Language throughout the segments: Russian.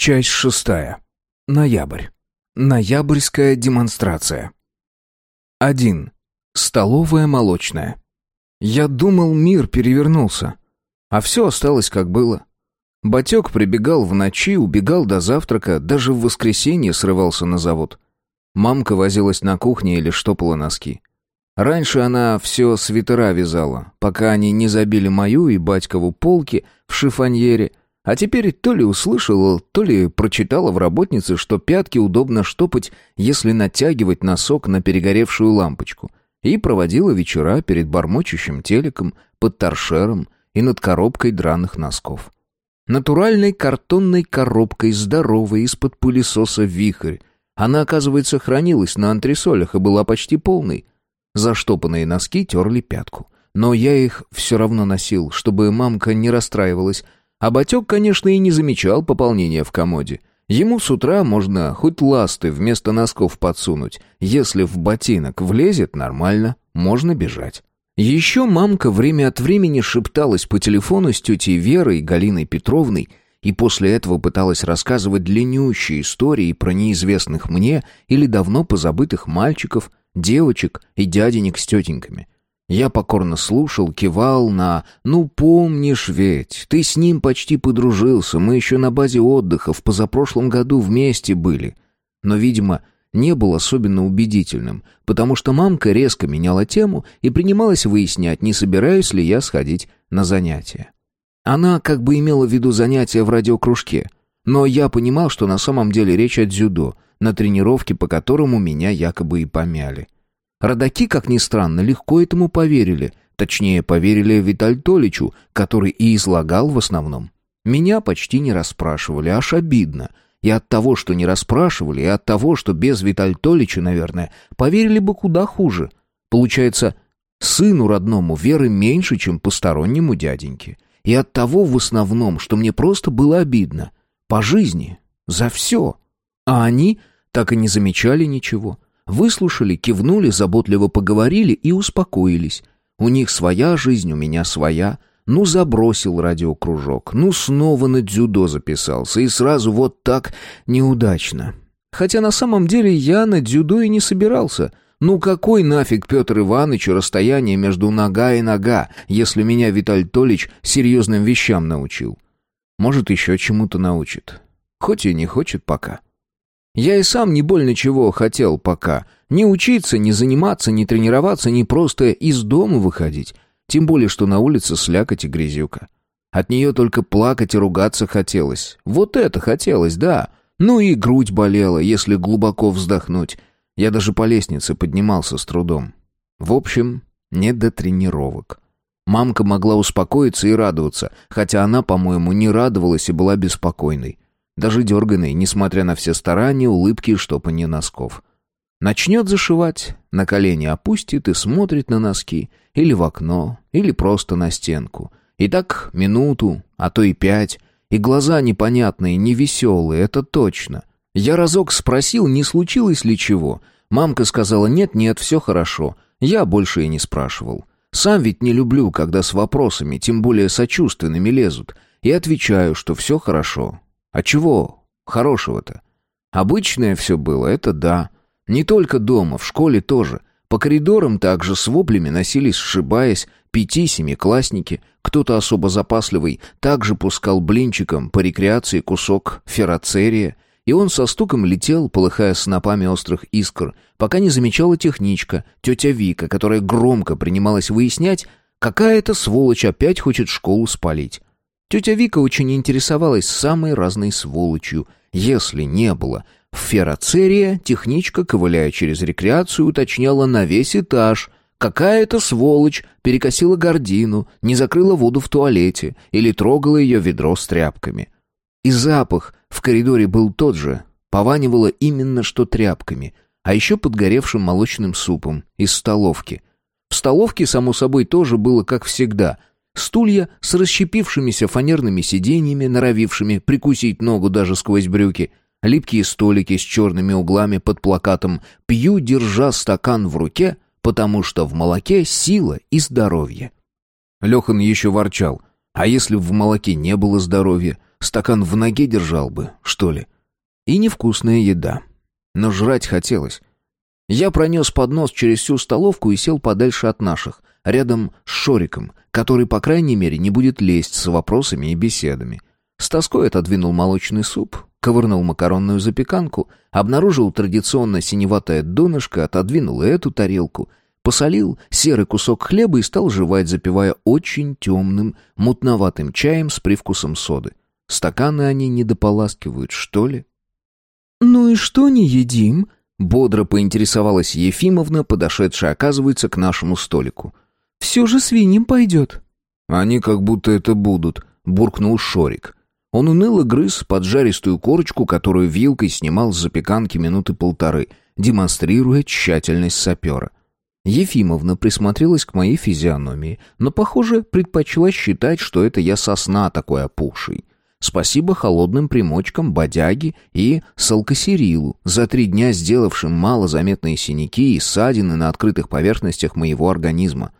Часть шестая. Ноябрь. Ноябрьская демонстрация. 1. Столовая молочная. Я думал, мир перевернулся. А все осталось как было. Батек прибегал в ночи, убегал до завтрака, даже в воскресенье срывался на завод. Мамка возилась на кухне или штопала носки. Раньше она все свитера вязала, пока они не забили мою и батькову полки в шифоньере, а теперь то ли услышала, то ли прочитала в работнице, что пятки удобно штопать, если натягивать носок на перегоревшую лампочку, и проводила вечера перед бормочущим телеком, под торшером и над коробкой драных носков. Натуральной картонной коробкой, здоровой, из-под пылесоса «Вихрь». Она, оказывается, хранилась на антресолях и была почти полной. Заштопанные носки терли пятку. Но я их все равно носил, чтобы мамка не расстраивалась, а Батек, конечно, и не замечал пополнения в комоде. Ему с утра можно хоть ласты вместо носков подсунуть. Если в ботинок влезет, нормально, можно бежать. Еще мамка время от времени шепталась по телефону с тетей Верой Галиной Петровной, и после этого пыталась рассказывать длиннющие истории про неизвестных мне или давно позабытых мальчиков, девочек и дяденек с тетеньками – я покорно слушал, кивал на «Ну, помнишь ведь, ты с ним почти подружился, мы еще на базе отдыха в позапрошлом году вместе были». Но, видимо, не был особенно убедительным, потому что мамка резко меняла тему и принималась выяснять, не собираюсь ли я сходить на занятия. Она как бы имела в виду занятия в радиокружке, но я понимал, что на самом деле речь о дзюдо, на тренировке, по которому меня якобы и помяли. Родаки, как ни странно, легко этому поверили. Точнее, поверили Виталь Толичу, который и излагал в основном. Меня почти не расспрашивали, аж обидно. И от того, что не расспрашивали, и от того, что без Виталь Толича, наверное, поверили бы куда хуже. Получается, сыну родному веры меньше, чем постороннему дяденьке. И от того в основном, что мне просто было обидно. По жизни. За все. А они так и не замечали ничего. Выслушали, кивнули, заботливо поговорили и успокоились. У них своя жизнь, у меня своя. Ну, забросил радиокружок, ну, снова на дзюдо записался, и сразу вот так неудачно. Хотя на самом деле я на дзюдо и не собирался. Ну, какой нафиг Петр Иванович расстояние между нога и нога, если меня Виталь Толич серьезным вещам научил? Может, еще чему-то научит. Хоть и не хочет пока. Я и сам не больно чего хотел пока. Не учиться, не заниматься, не тренироваться, не просто из дома выходить. Тем более, что на улице слякоть и грязюка. От нее только плакать и ругаться хотелось. Вот это хотелось, да. Ну и грудь болела, если глубоко вздохнуть. Я даже по лестнице поднимался с трудом. В общем, не до тренировок. Мамка могла успокоиться и радоваться, хотя она, по-моему, не радовалась и была беспокойной даже дерганный, несмотря на все старания, улыбки и штопанье носков. Начнет зашивать, на колени опустит и смотрит на носки, или в окно, или просто на стенку. И так минуту, а то и пять, и глаза непонятные, невеселые, это точно. Я разок спросил, не случилось ли чего. Мамка сказала «нет-нет, все хорошо». Я больше и не спрашивал. Сам ведь не люблю, когда с вопросами, тем более сочувственными, лезут. И отвечаю, что все хорошо, а чего хорошего-то? Обычное все было, это да. Не только дома, в школе тоже. По коридорам также с воплями носились, сшибаясь, пяти-семиклассники. Кто-то особо запасливый также пускал блинчиком по рекреации кусок ферроцерия, и он со стуком летел, полыхая снопами острых искр, пока не замечала техничка, тетя Вика, которая громко принималась выяснять, какая эта сволочь опять хочет школу спалить. Тетя Вика очень интересовалась самой разной сволочью. Если не было ферроцерия, техничка, ковыляя через рекреацию, уточняла на весь этаж. Какая-то сволочь перекосила гордину, не закрыла воду в туалете или трогала ее ведро с тряпками. И запах в коридоре был тот же, пованивало именно что тряпками, а еще подгоревшим молочным супом из столовки. В столовке, само собой, тоже было как всегда — Стулья с расщепившимися фанерными сиденьями, норовившими прикусить ногу даже сквозь брюки, липкие столики с черными углами под плакатом «Пью, держа стакан в руке, потому что в молоке сила и здоровье». Лехан еще ворчал. А если в молоке не было здоровья? Стакан в ноге держал бы, что ли. И невкусная еда. Но жрать хотелось. Я пронес поднос через всю столовку и сел подальше от наших, рядом с Шориком, который, по крайней мере, не будет лезть с вопросами и беседами. С тоской отодвинул молочный суп, ковырнул макаронную запеканку, обнаружил традиционно синеватое донышко, отодвинул эту тарелку, посолил серый кусок хлеба и стал жевать, запивая очень темным, мутноватым чаем с привкусом соды. Стаканы они не дополаскивают, что ли? «Ну и что не едим?» Бодро поинтересовалась Ефимовна, подошедшая, оказывается, к нашему столику. «Все же свиньям пойдет». «Они как будто это будут», — буркнул Шорик. Он уныло грыз поджаристую корочку, которую вилкой снимал с запеканки минуты полторы, демонстрируя тщательность сапера. Ефимовна присмотрелась к моей физиономии, но, похоже, предпочла считать, что это я сосна такой опухший. Спасибо холодным примочкам, бодяги и салкосерилу, за три дня сделавшим малозаметные синяки и ссадины на открытых поверхностях моего организма.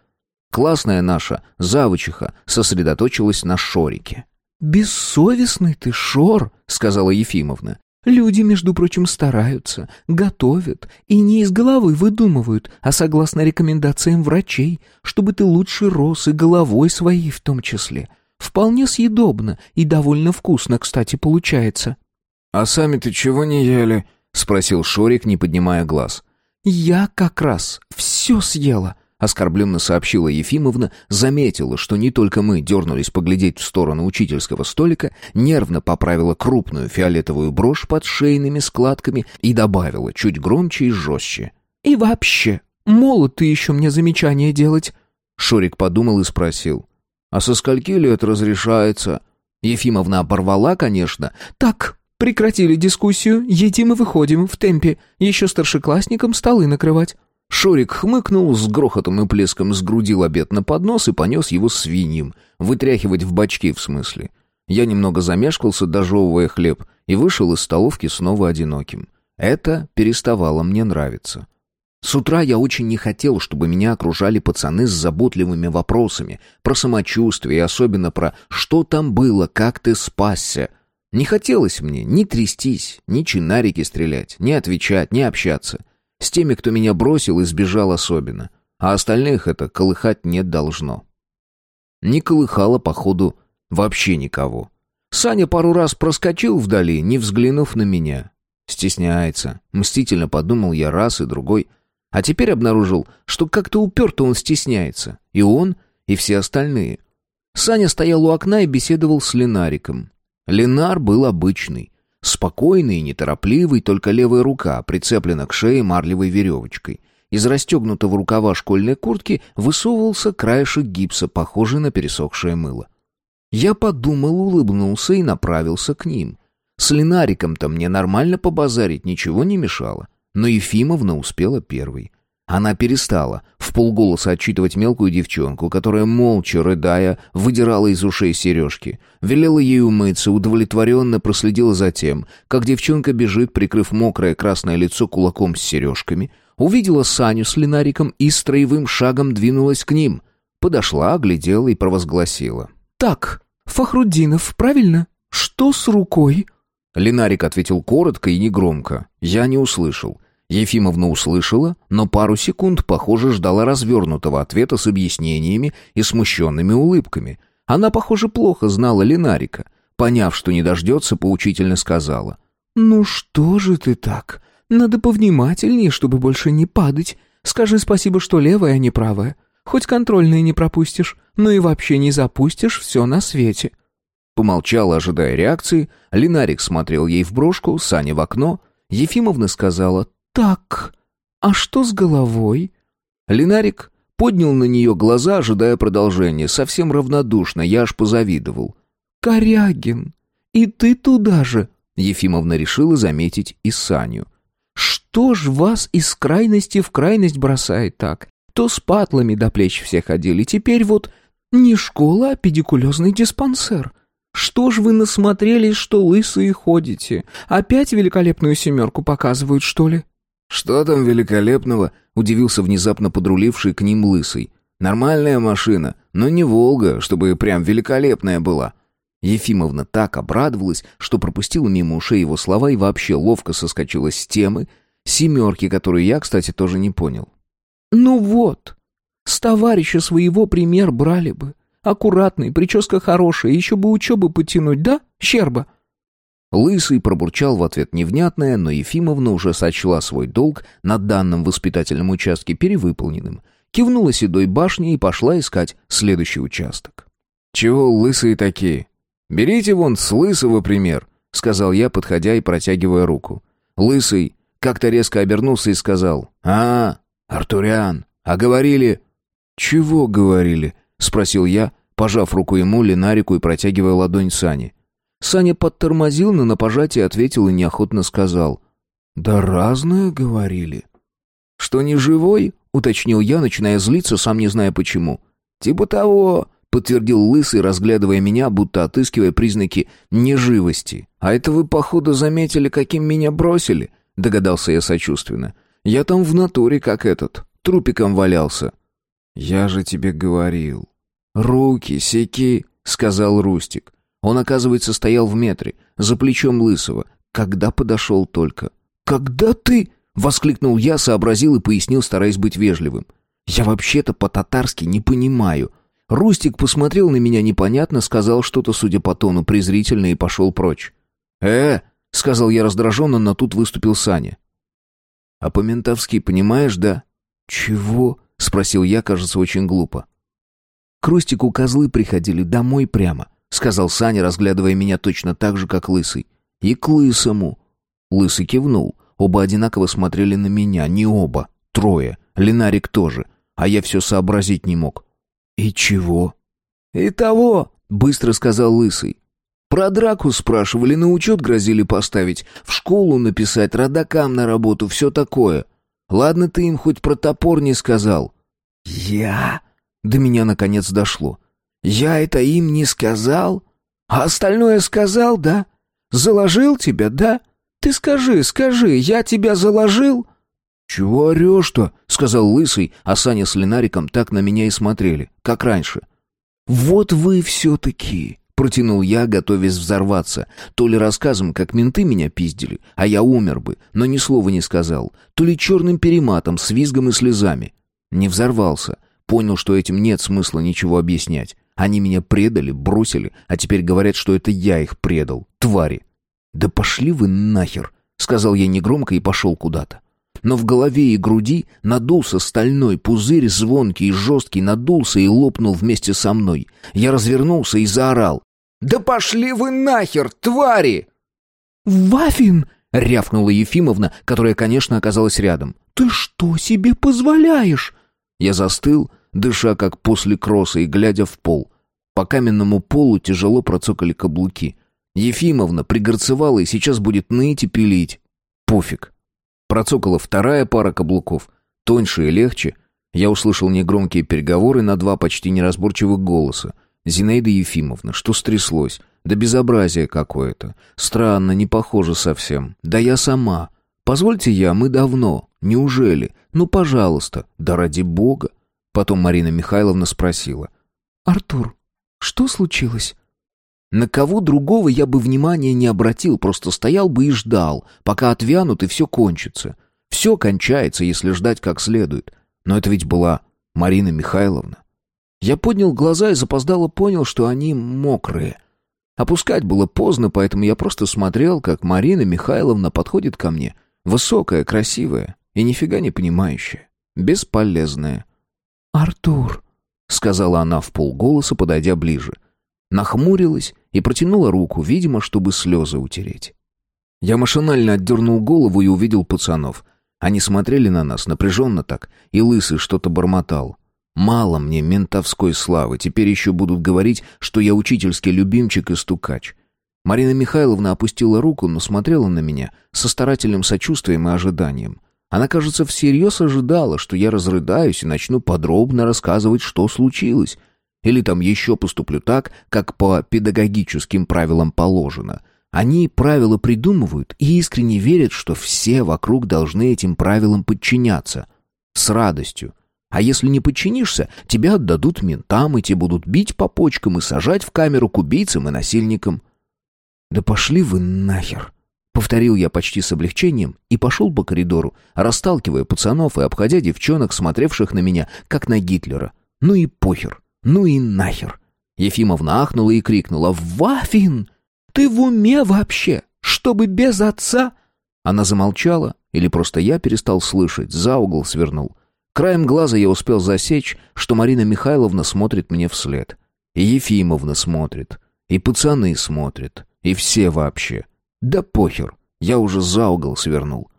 Классная наша завучиха сосредоточилась на шорике. «Бессовестный ты, Шор», — сказала Ефимовна. «Люди, между прочим, стараются, готовят и не из головы выдумывают, а согласно рекомендациям врачей, чтобы ты лучше рос и головой своей в том числе. Вполне съедобно и довольно вкусно, кстати, получается». «А сами-то чего не ели?» — спросил Шорик, не поднимая глаз. «Я как раз все съела», — оскорбленно сообщила Ефимовна, заметила, что не только мы дернулись поглядеть в сторону учительского столика, нервно поправила крупную фиолетовую брошь под шейными складками и добавила чуть громче и жестче. «И вообще, молод ты еще мне замечание делать». Шорик подумал и спросил. А со скольки лет разрешается? Ефимовна оборвала, конечно. Так, прекратили дискуссию, едим и выходим в темпе. Еще старшеклассникам столы накрывать. Шорик хмыкнул, с грохотом и плеском сгрудил обед на поднос и понес его свиньям. Вытряхивать в бачки, в смысле. Я немного замешкался, дожевывая хлеб, и вышел из столовки снова одиноким. Это переставало мне нравиться. С утра я очень не хотел, чтобы меня окружали пацаны с заботливыми вопросами про самочувствие и особенно про «что там было, как ты спасся?». Не хотелось мне ни трястись, ни чинарики стрелять, ни отвечать, ни общаться. С теми, кто меня бросил и сбежал особенно. А остальных это колыхать не должно. Не колыхало, походу, вообще никого. Саня пару раз проскочил вдали, не взглянув на меня. Стесняется. Мстительно подумал я раз и другой. А теперь обнаружил, что как-то уперто он стесняется. И он, и все остальные. Саня стоял у окна и беседовал с Ленариком. Ленар был обычный. Спокойный и неторопливый, только левая рука прицеплена к шее марлевой веревочкой. Из расстегнутого рукава школьной куртки высовывался краешек гипса, похожий на пересохшее мыло. Я подумал, улыбнулся и направился к ним. С Ленариком-то мне нормально побазарить ничего не мешало. Но Ефимовна успела первой. Она перестала в полголоса отчитывать мелкую девчонку, которая, молча рыдая, выдирала из ушей сережки. Велела ей умыться, удовлетворенно проследила за тем, как девчонка бежит, прикрыв мокрое красное лицо кулаком с сережками, увидела Саню с Ленариком и строевым шагом двинулась к ним. Подошла, оглядела и провозгласила. «Так, Фахруддинов, правильно? Что с рукой?» Ленарик ответил коротко и негромко. Я не услышал. Ефимовна услышала, но пару секунд, похоже, ждала развернутого ответа с объяснениями и смущенными улыбками. Она, похоже, плохо знала Ленарика. Поняв, что не дождется, поучительно сказала. «Ну что же ты так? Надо повнимательнее, чтобы больше не падать. Скажи спасибо, что левая, а не правая. Хоть контрольные не пропустишь, но и вообще не запустишь все на свете». Помолчала, ожидая реакции. Линарик смотрел ей в брошку, Саня в окно. Ефимовна сказала «Так, а что с головой?» Линарик поднял на нее глаза, ожидая продолжения, совсем равнодушно, я аж позавидовал. «Корягин, и ты туда же!» Ефимовна решила заметить и Саню. «Что ж вас из крайности в крайность бросает так? То с патлами до плеч все ходили, теперь вот не школа, а педикулезный диспансер. Что ж вы насмотрелись, что лысые ходите? Опять великолепную семерку показывают, что ли?» «Что там великолепного?» — удивился внезапно подруливший к ним лысый. «Нормальная машина, но не «Волга», чтобы прям великолепная была». Ефимовна так обрадовалась, что пропустила мимо ушей его слова и вообще ловко соскочила с темы, семерки, которую я, кстати, тоже не понял. «Ну вот, с товарища своего пример брали бы. Аккуратный, прическа хорошая, еще бы учебы потянуть, да, Щерба?» Лысый пробурчал в ответ невнятное, но Ефимовна уже сочла свой долг на данном воспитательном участке перевыполненным, кивнула седой башней и пошла искать следующий участок. «Чего лысые такие? Берите вон с лысого пример», — сказал я, подходя и протягивая руку. Лысый как-то резко обернулся и сказал, «А, Артурян, а говорили...» «Чего говорили?» — спросил я, пожав руку ему, Ленарику и протягивая ладонь Сане. Саня подтормозил, но на пожатие ответил и неохотно сказал. «Да разное говорили». «Что не живой?» — уточнил я, начиная злиться, сам не зная почему. «Типа того», — подтвердил Лысый, разглядывая меня, будто отыскивая признаки неживости. «А это вы, походу, заметили, каким меня бросили?» — догадался я сочувственно. «Я там в натуре, как этот, трупиком валялся». «Я же тебе говорил». «Руки, секи», — сказал Рустик. Он, оказывается, стоял в метре, за плечом Лысого, когда подошел только. «Когда ты...» — воскликнул я, сообразил и пояснил, стараясь быть вежливым. «Я вообще-то по-татарски не понимаю». Рустик посмотрел на меня непонятно, сказал что-то, судя по тону, презрительно и пошел прочь. «Э!» — сказал я раздраженно, но тут выступил Саня. «А по-ментовски понимаешь, да?» «Чего?» — спросил я, кажется, очень глупо. К Рустику козлы приходили домой прямо —— сказал Саня, разглядывая меня точно так же, как Лысый. «И к Лысому». Лысый кивнул. Оба одинаково смотрели на меня. Не оба. Трое. Ленарик тоже. А я все сообразить не мог. «И чего?» «И того», — быстро сказал Лысый. «Про драку спрашивали, на учет грозили поставить, в школу написать, родакам на работу, все такое. Ладно, ты им хоть про топор не сказал». «Я?» До меня наконец дошло. Я это им не сказал? А остальное сказал, да? Заложил тебя, да? Ты скажи, скажи, я тебя заложил?» «Чего орешь-то?» — сказал Лысый, а Саня с Ленариком так на меня и смотрели, как раньше. «Вот вы все-таки!» — протянул я, готовясь взорваться. То ли рассказом, как менты меня пиздили, а я умер бы, но ни слова не сказал, то ли черным перематом, с визгом и слезами. Не взорвался. Понял, что этим нет смысла ничего объяснять. Они меня предали, бросили, а теперь говорят, что это я их предал. Твари. Да пошли вы нахер, сказал я негромко и пошел куда-то. Но в голове и груди надулся стальной пузырь, звонкий и жесткий, надулся и лопнул вместе со мной. Я развернулся и заорал. «Да пошли вы нахер, твари!» «Вафин!» — рявкнула Ефимовна, которая, конечно, оказалась рядом. «Ты что себе позволяешь?» Я застыл, дыша как после кросса и глядя в пол. По каменному полу тяжело процокали каблуки. Ефимовна пригорцевала и сейчас будет ныть и пилить. Пофиг. Процокала вторая пара каблуков, тоньше и легче. Я услышал негромкие переговоры на два почти неразборчивых голоса. «Зинаида Ефимовна, что стряслось? Да безобразие какое-то. Странно, не похоже совсем. Да я сама. Позвольте я, мы давно. Неужели? Ну, пожалуйста. Да ради бога. Потом Марина Михайловна спросила. «Артур, что случилось?» На кого другого я бы внимания не обратил, просто стоял бы и ждал, пока отвянут и все кончится. Все кончается, если ждать как следует. Но это ведь была Марина Михайловна. Я поднял глаза и запоздало понял, что они мокрые. Опускать было поздно, поэтому я просто смотрел, как Марина Михайловна подходит ко мне, высокая, красивая и нифига не понимающая, бесполезная. «Артур», — сказала она в полголоса, подойдя ближе. Нахмурилась и протянула руку, видимо, чтобы слезы утереть. Я машинально отдернул голову и увидел пацанов. Они смотрели на нас напряженно так, и Лысый что-то бормотал. «Мало мне ментовской славы, теперь еще будут говорить, что я учительский любимчик и стукач». Марина Михайловна опустила руку, но смотрела на меня со старательным сочувствием и ожиданием. Она, кажется, всерьез ожидала, что я разрыдаюсь и начну подробно рассказывать, что случилось. Или там еще поступлю так, как по педагогическим правилам положено. Они правила придумывают и искренне верят, что все вокруг должны этим правилам подчиняться. С радостью. А если не подчинишься, тебя отдадут ментам, и те будут бить по почкам и сажать в камеру к убийцам и насильникам». «Да пошли вы нахер!» Повторил я почти с облегчением и пошел по коридору, расталкивая пацанов и обходя девчонок, смотревших на меня, как на Гитлера. «Ну и похер! Ну и нахер!» Ефимовна ахнула и крикнула «Вафин! Ты в уме вообще? Чтобы без отца?» Она замолчала, или просто я перестал слышать, за угол свернул. Краем глаза я успел засечь, что Марина Михайловна смотрит мне вслед. И Ефимовна смотрит, и пацаны смотрят, и все вообще. Да похер, я уже за угол свернул.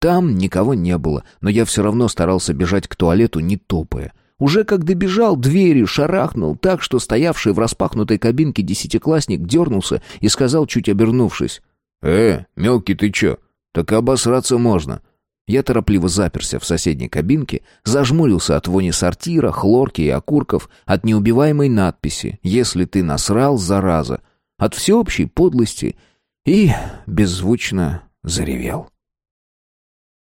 Там никого не было, но я все равно старался бежать к туалету, не топая. Уже как добежал, дверью шарахнул так, что стоявший в распахнутой кабинке десятиклассник дернулся и сказал, чуть обернувшись. «Э, мелкий ты чё? Так обосраться можно». Я торопливо заперся в соседней кабинке, зажмурился от вони сортира, хлорки и окурков, от неубиваемой надписи «Если ты насрал, зараза», от всеобщей подлости и беззвучно заревел.